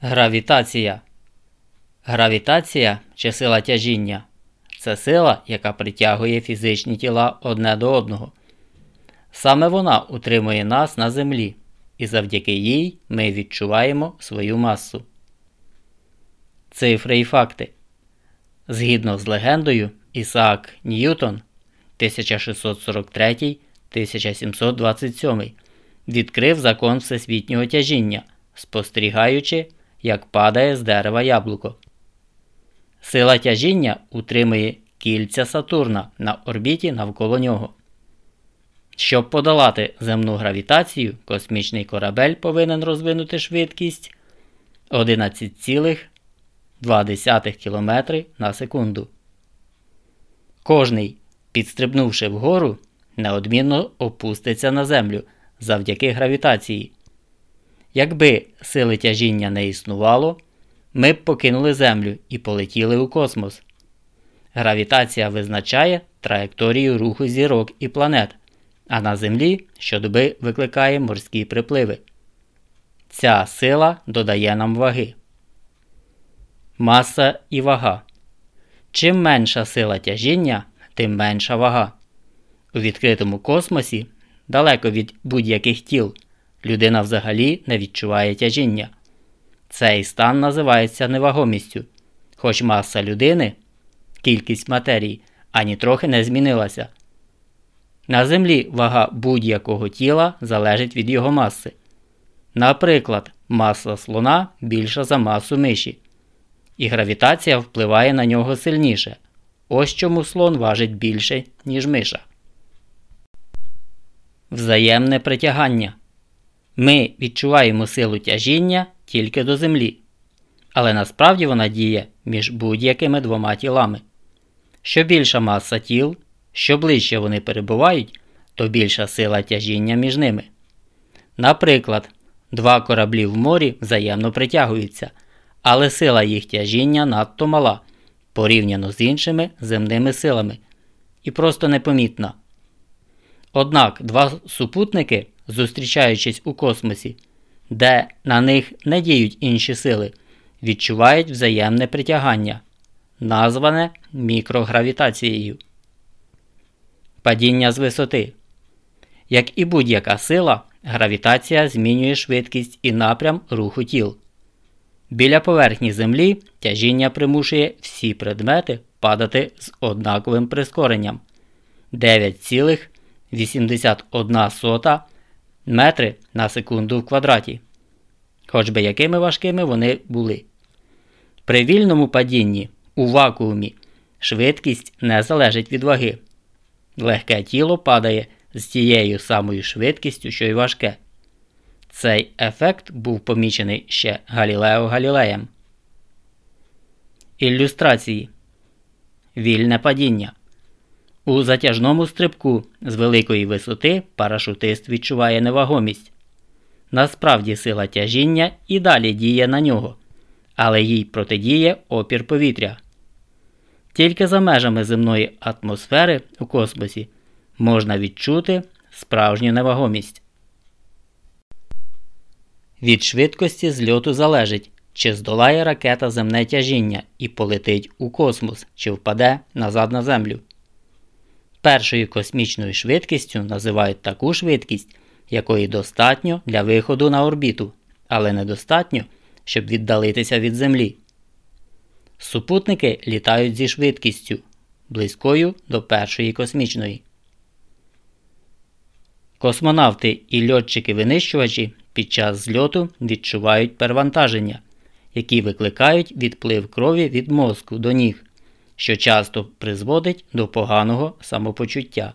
Гравітація. Гравітація чи сила тяжіння це сила, яка притягує фізичні тіла одне до одного. Саме вона утримує нас на землі, і завдяки їй ми відчуваємо свою масу. Цифри і факти. Згідно з легендою, Ісаак Ньютон 1643 1727 відкрив закон всесвітнього тяжіння, спостерігаючи, як падає з дерева яблуко. Сила тяжіння утримує кільця Сатурна на орбіті навколо нього. Щоб подолати земну гравітацію, космічний корабель повинен розвинути швидкість 11,2 км на секунду. Кожний, підстрибнувши вгору, неодмінно опуститься на землю завдяки гравітації. Якби сили тяжіння не існувало, ми б покинули Землю і полетіли у космос. Гравітація визначає траєкторію руху зірок і планет, а на Землі щодоби викликає морські припливи. Ця сила додає нам ваги. Маса і вага. Чим менша сила тяжіння, тим менша вага. У відкритому космосі, далеко від будь-яких тіл, людина взагалі не відчуває тяжіння. Цей стан називається невагомістю, хоч маса людини, кількість матерії, ані трохи не змінилася. На Землі вага будь-якого тіла залежить від його маси. Наприклад, маса слона більша за масу миші, і гравітація впливає на нього сильніше. Ось чому слон важить більше, ніж миша. Взаємне притягання. Ми відчуваємо силу тяжіння тільки до Землі, але насправді вона діє між будь-якими двома тілами. Що більша маса тіл, що ближче вони перебувають, то більша сила тяжіння між ними. Наприклад, два кораблі в морі взаємно притягуються, але сила їх тяжіння надто мала порівняно з іншими земними силами і просто непомітна. Однак два супутники, зустрічаючись у космосі, де на них не діють інші сили, відчувають взаємне притягання, назване мікрогравітацією. Падіння з висоти. Як і будь-яка сила, гравітація змінює швидкість і напрям руху тіл. Біля поверхні Землі тяжіння примушує всі предмети падати з однаковим прискоренням 9,81 метри на секунду в квадраті, хоч би якими важкими вони були. При вільному падінні у вакуумі швидкість не залежить від ваги. Легке тіло падає з тією самою швидкістю, що й важке. Цей ефект був помічений ще Галілео Галілеєм. Ілюстрації Вільне падіння. У затяжному стрибку з великої висоти парашутист відчуває невагомість. Насправді сила тяжіння і далі діє на нього, але їй протидіє опір повітря. Тільки за межами земної атмосфери у космосі можна відчути справжню невагомість. Від швидкості зльоту залежить, чи здолає ракета земне тяжіння і полетить у космос, чи впаде назад на Землю. Першою космічною швидкістю називають таку швидкість, якої достатньо для виходу на орбіту, але недостатньо, щоб віддалитися від Землі. Супутники літають зі швидкістю близькою до першої космічної. Космонавти і льотчики-винищувачі під час зльоту відчувають перевантаження, які викликають відплив крові від мозку до ніг що часто призводить до поганого самопочуття.